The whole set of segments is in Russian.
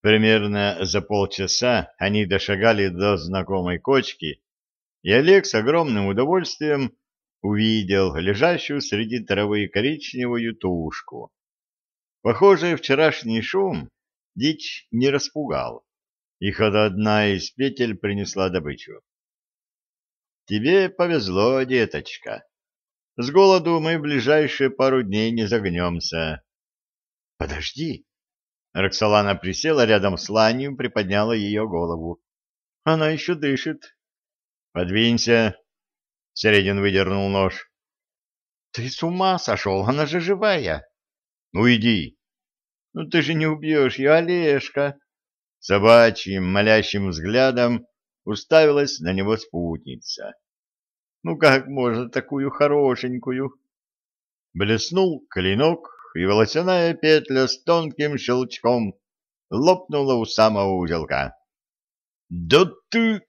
Примерно за полчаса они дошагали до знакомой кочки, и Олег с огромным удовольствием увидел лежащую среди травы коричневую тушку. Похоже, вчерашний шум дичь не распугал, и хоть одна из петель принесла добычу. «Тебе повезло, деточка. С голоду мы в ближайшие пару дней не загнемся». «Подожди!» Роксолана присела рядом с Ланью, приподняла ее голову. «Она еще дышит». «Подвинься!» Середин выдернул нож. «Ты с ума сошел? Она же живая!» «Ну иди!» «Ну ты же не убьешь ее, Олежка!» Собачьим, молящим взглядом уставилась на него спутница. «Ну как можно такую хорошенькую?» Блеснул клинок, и волосяная петля с тонким щелчком лопнула у самого узелка. «Да ты...»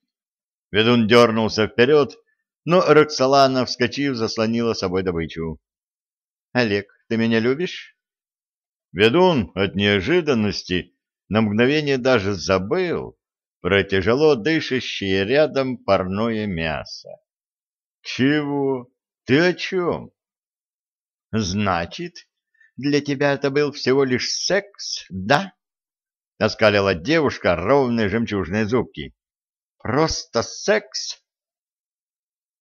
Ведун дернулся вперед, но Роксолана, вскочив, заслонила собой добычу. «Олег, ты меня любишь?» Ведун от неожиданности на мгновение даже забыл про тяжело дышащее рядом парное мясо. «Чего? Ты о чем?» «Значит, для тебя это был всего лишь секс, да?» — оскалила девушка ровные жемчужные зубки. «Просто секс?»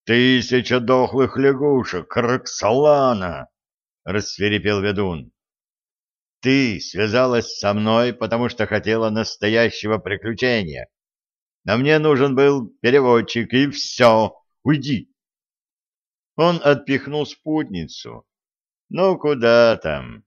«Тысяча дохлых лягушек, Роксолана!» — рассверепел ведун. «Ты связалась со мной, потому что хотела настоящего приключения. А мне нужен был переводчик, и все. Уйди!» Он отпихнул спутницу. «Ну, куда там?»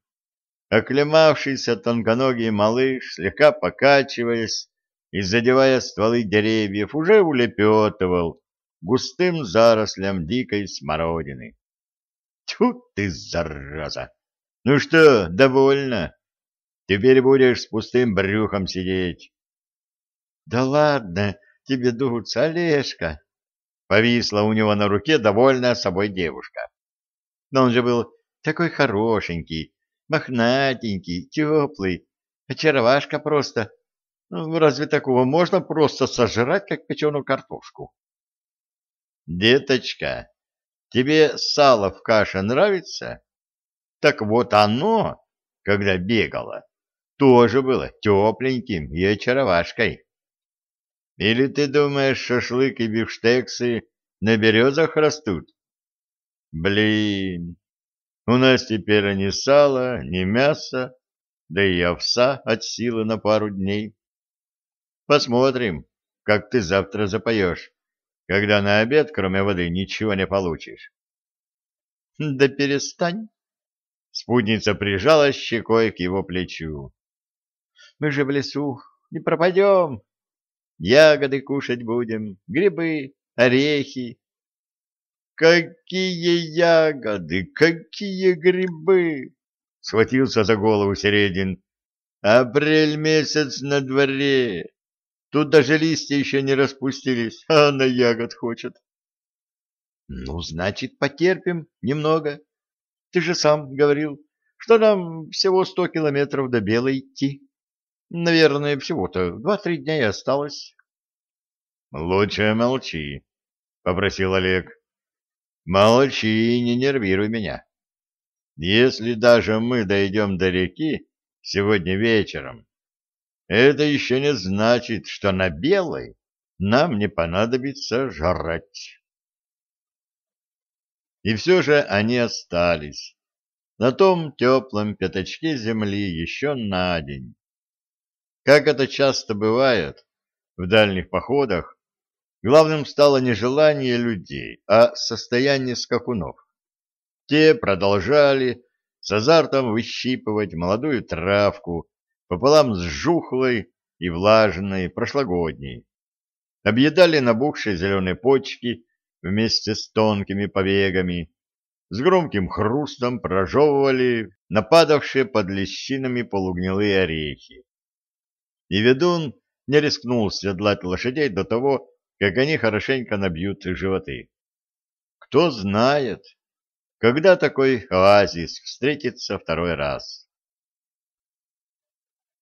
Оклемавшийся тонконогий малыш, слегка покачиваясь и задевая стволы деревьев, уже улепетывал густым зарослям дикой смородины. Тьфу ты, зараза! Ну что, довольно? Теперь будешь с пустым брюхом сидеть. Да ладно, тебе дуться, Олежка! Повисла у него на руке довольная собой девушка. Но он же был такой хорошенький, мохнатенький, теплый, очаровашка просто. Ну, разве такого можно просто сожрать, как печеную картошку? Деточка, тебе сало в каше нравится? Так вот оно, когда бегало, тоже было тепленьким и очаровашкой. Или ты думаешь, шашлык и бифштексы на березах растут? Блин, у нас теперь ни сало, ни мясо, да и овса от силы на пару дней. Посмотрим, как ты завтра запоешь когда на обед, кроме воды, ничего не получишь. — Да перестань! — спутница прижалась щекой к его плечу. — Мы же в лесу, не пропадем. Ягоды кушать будем, грибы, орехи. — Какие ягоды, какие грибы! — схватился за голову Середин. — Апрель месяц на дворе. Тут даже листья еще не распустились, а она ягод хочет. Ну, значит, потерпим немного. Ты же сам говорил, что нам всего сто километров до Белой идти. Наверное, всего-то два-три дня и осталось. Лучше молчи, — попросил Олег. Молчи и не нервируй меня. Если даже мы дойдем до реки сегодня вечером, это еще не значит, что на белой нам не понадобится жрать. И все же они остались на том теплом пятачке земли еще на день. Как это часто бывает в дальних походах, главным стало не желание людей, а состояние скакунов. Те продолжали с азартом выщипывать молодую травку, пополам с жухлой и влажной прошлогодней. Объедали набухшие зеленые почки вместе с тонкими побегами, с громким хрустом прожевывали нападавшие под лещинами полугнилые орехи. И ведун не рискнул седлать лошадей до того, как они хорошенько набьют животы. Кто знает, когда такой оазис встретится второй раз.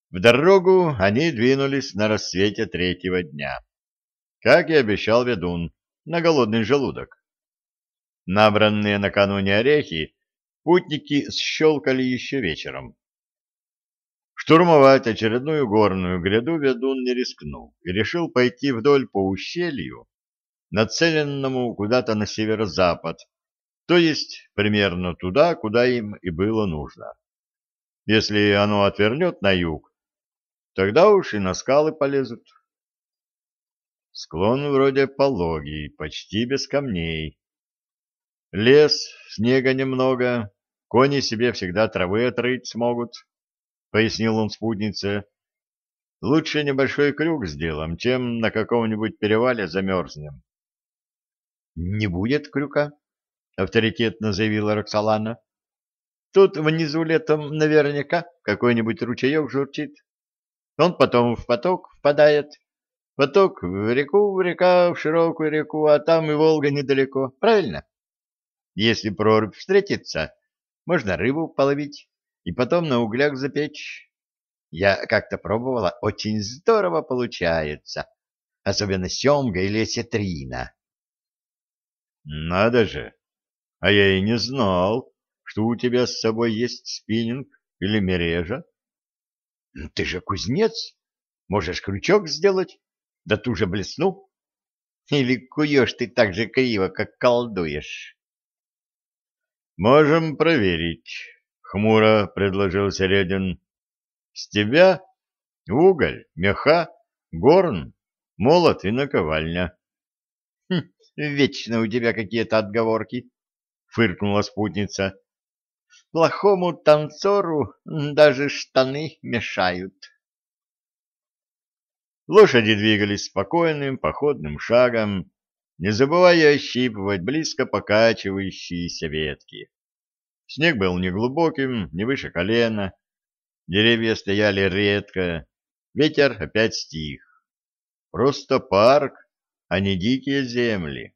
В дорогу они двинулись на рассвете третьего дня. Как и обещал ведун, на голодный желудок. Набранные накануне орехи путники щелкали еще вечером. Штурмовать очередную горную гряду ведун не рискнул и решил пойти вдоль по ущелью, нацеленному куда-то на северо-запад, то есть примерно туда, куда им и было нужно. Если оно отвернет на юг, тогда уж и на скалы полезут. Склон вроде пологий, почти без камней. Лес, снега немного, кони себе всегда травы отрыть смогут. — пояснил он спутнице. — Лучше небольшой крюк сделаем, чем на каком-нибудь перевале замерзнем. — Не будет крюка, — авторитетно заявила Роксолана. — Тут внизу летом наверняка какой-нибудь ручеек журчит. Он потом в поток впадает. Поток в реку, река в широкую реку, а там и Волга недалеко. Правильно? Если прорубь встретится, можно рыбу половить и потом на углях запечь. Я как-то пробовала, очень здорово получается, особенно семга или осетрина. Надо же! А я и не знал, что у тебя с собой есть спиннинг или мережа. Ты же кузнец, можешь крючок сделать, да ту же блесну. Или куешь ты так же криво, как колдуешь? Можем проверить. — хмуро предложил Середин. — С тебя уголь, меха, горн, молот и наковальня. Хм, — Вечно у тебя какие-то отговорки, — фыркнула спутница. — Плохому танцору даже штаны мешают. Лошади двигались спокойным походным шагом, не забывая ощипывать близко покачивающиеся ветки. Снег был неглубоким, не выше колена, деревья стояли редко, ветер опять стих. Просто парк, а не дикие земли.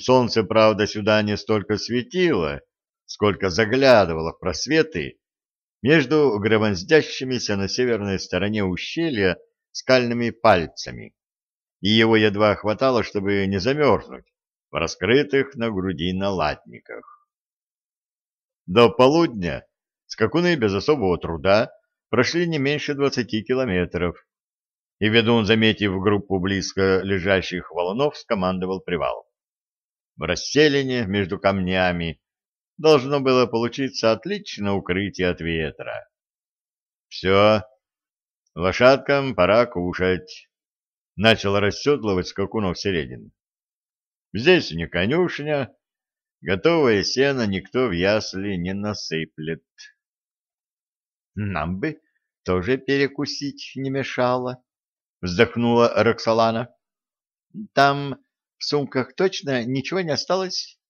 Солнце, правда, сюда не столько светило, сколько заглядывало в просветы между громоздящимися на северной стороне ущелья скальными пальцами, и его едва хватало, чтобы не замерзнуть в раскрытых на груди наладниках. До полудня скакуны без особого труда прошли не меньше двадцати километров, и ведун, заметив группу близко лежащих валунов, скомандовал привал. В расселине между камнями должно было получиться отличное укрытие от ветра. «Все, лошадкам пора кушать», — начал расседлывать скакунов Середин. «Здесь не конюшня, Готовое сено никто в ясли не насыплет. Нам бы тоже перекусить не мешало, вздохнула Роксолана. Там в сумках точно ничего не осталось?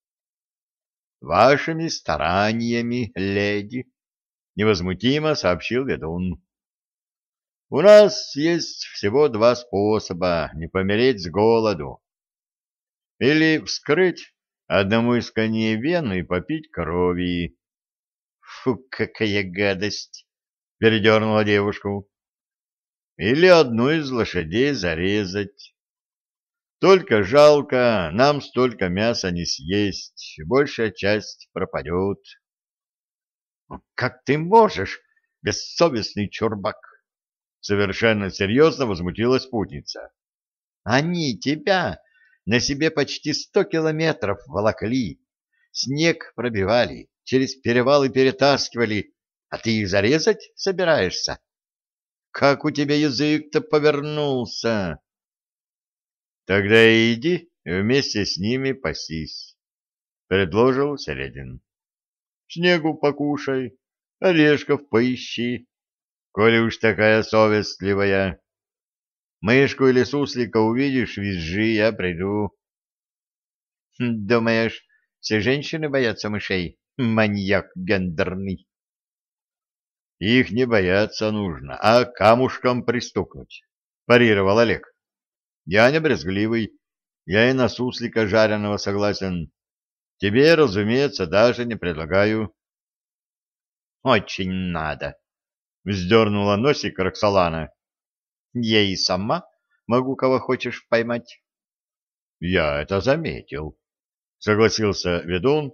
Вашими стараниями, леди, невозмутимо сообщил ведун. У нас есть всего два способа не помереть с голоду. Или вскрыть одному из коней вену и попить крови. Фу, какая гадость! Передернула девушку. Или одну из лошадей зарезать. Только жалко, нам столько мяса не съесть, большая часть пропадет. Как ты можешь, бессовестный чурбак? Совершенно серьезно возмутилась путница. Они тебя на себе почти сто километров волокли, снег пробивали, через перевалы перетаскивали, а ты их зарезать собираешься? Как у тебя язык-то повернулся? Тогда иди вместе с ними пасись, — предложил Середин. Снегу покушай, орешков поищи, коли уж такая совестливая. Мышку или суслика увидишь, визжи, я приду. Хм, думаешь, все женщины боятся мышей? Маньяк гендерный. Их не бояться нужно, а камушком пристукнуть, парировал Олег. Я не брезгливый, я и на суслика жареного согласен. Тебе, разумеется, даже не предлагаю. Очень надо. — вздернула носик Роксолана. — Я и сама могу кого хочешь поймать. — Я это заметил, — согласился ведун,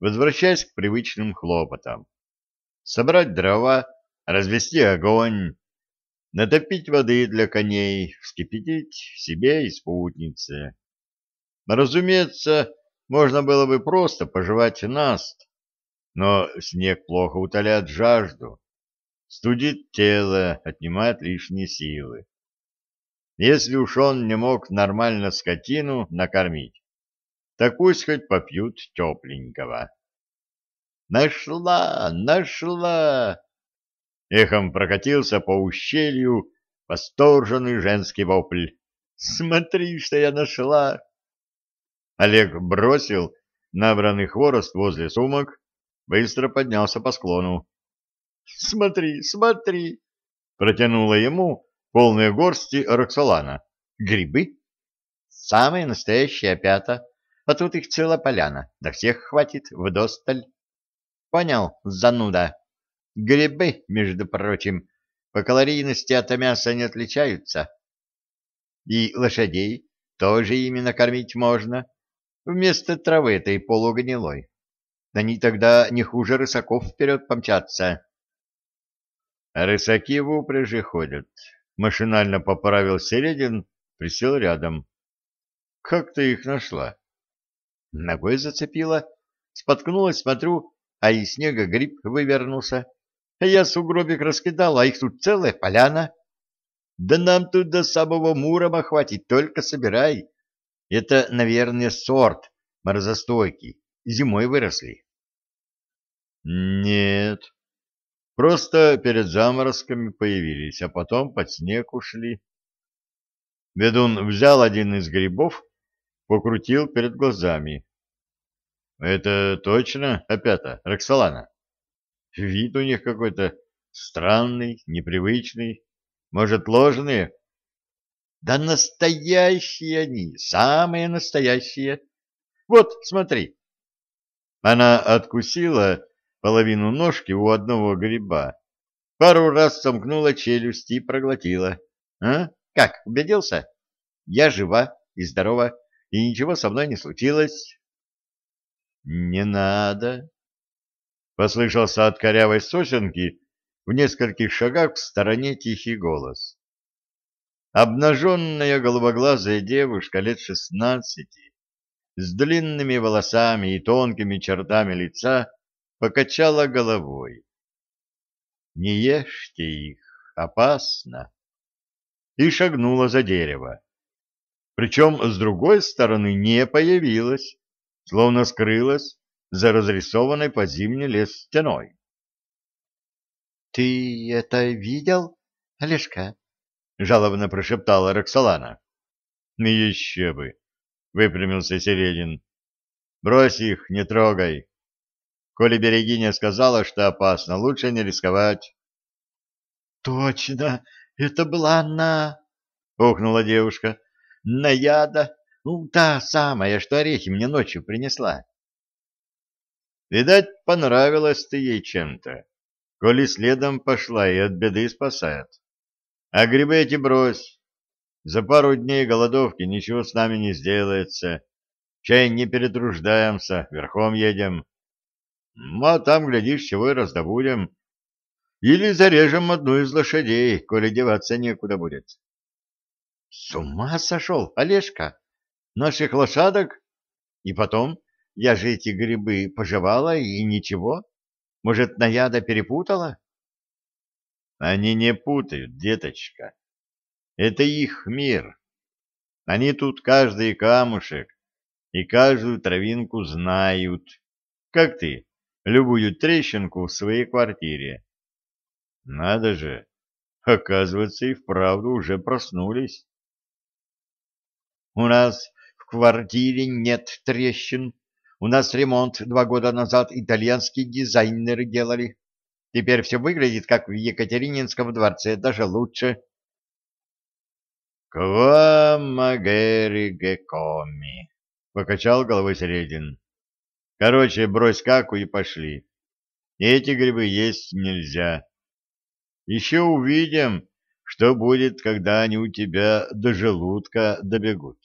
возвращаясь к привычным хлопотам. Собрать дрова, развести огонь, натопить воды для коней, вскипятить себе и спутнице. Разумеется, можно было бы просто пожевать наст, но снег плохо утоляет жажду, студит тело, отнимает лишние силы. Если уж он не мог нормально скотину накормить, так пусть хоть попьют тепленького. «Нашла! Нашла!» Эхом прокатился по ущелью восторженный женский вопль. «Смотри, что я нашла!» Олег бросил набранный хворост возле сумок, быстро поднялся по склону. «Смотри, смотри!» — протянула ему полные горсти Роксолана. «Грибы? Самые настоящие опята, а тут их целая поляна, до всех хватит вдосталь». «Понял, зануда?» Грибы, между прочим, по калорийности от мяса не отличаются. И лошадей тоже ими накормить можно, вместо травы этой полугнилой. Они тогда не хуже рысаков вперед помчатся. Рысаки в упряжи ходят. Машинально поправил Середин, присел рядом. Как ты их нашла? Ногой зацепила. Споткнулась, смотрю, а из снега гриб вывернулся. Я сугробик раскидал, а их тут целая поляна. Да нам тут до самого Мурома хватит, только собирай. Это, наверное, сорт морозостойкий. Зимой выросли. Нет. Просто перед заморозками появились, а потом под снег ушли. Ведун взял один из грибов, покрутил перед глазами. — Это точно опята, Роксолана? Вид у них какой-то странный, непривычный. Может, ложные? Да настоящие они, самые настоящие. Вот, смотри. Она откусила половину ножки у одного гриба, пару раз сомкнула челюсть и проглотила. А? Как, убедился? Я жива и здорова, и ничего со мной не случилось. Не надо, Послышался от корявой сосенки в нескольких шагах в стороне тихий голос. Обнаженная голубоглазая девушка лет шестнадцати, с длинными волосами и тонкими чертами лица, покачала головой. «Не ешьте их, опасно!» И шагнула за дерево. Причем с другой стороны не появилась, словно скрылась за разрисованной по зимней лес стеной. — Ты это видел, Олежка? — жалобно прошептала Роксолана. — Еще бы! — выпрямился Середин. — Брось их, не трогай. Коли Берегиня сказала, что опасно, лучше не рисковать. — Точно, это была она! — охнула девушка. — Наяда, ну, та самая, что орехи мне ночью принесла. Видать, понравилось ты ей чем-то, коли следом пошла и от беды спасает. А грибы эти брось. За пару дней голодовки ничего с нами не сделается. Чай не перетруждаемся, верхом едем. Ну, а там, глядишь, чего и раздобудем. Или зарежем одну из лошадей, коли деваться некуда будет. — С ума сошел, Олежка! Наших лошадок? И потом, я же эти грибы пожевала и ничего. Может, наяда перепутала? Они не путают, деточка. Это их мир. Они тут каждый камушек и каждую травинку знают. Как ты, любую трещинку в своей квартире. Надо же, оказывается, и вправду уже проснулись. У нас в квартире нет трещин, у нас ремонт два года назад итальянские дизайнеры делали. Теперь все выглядит, как в Екатерининском дворце, даже лучше. «Ква магери гекоми», — покачал головой Середин. «Короче, брось каку и пошли. Эти грибы есть нельзя. Еще увидим, что будет, когда они у тебя до желудка добегут.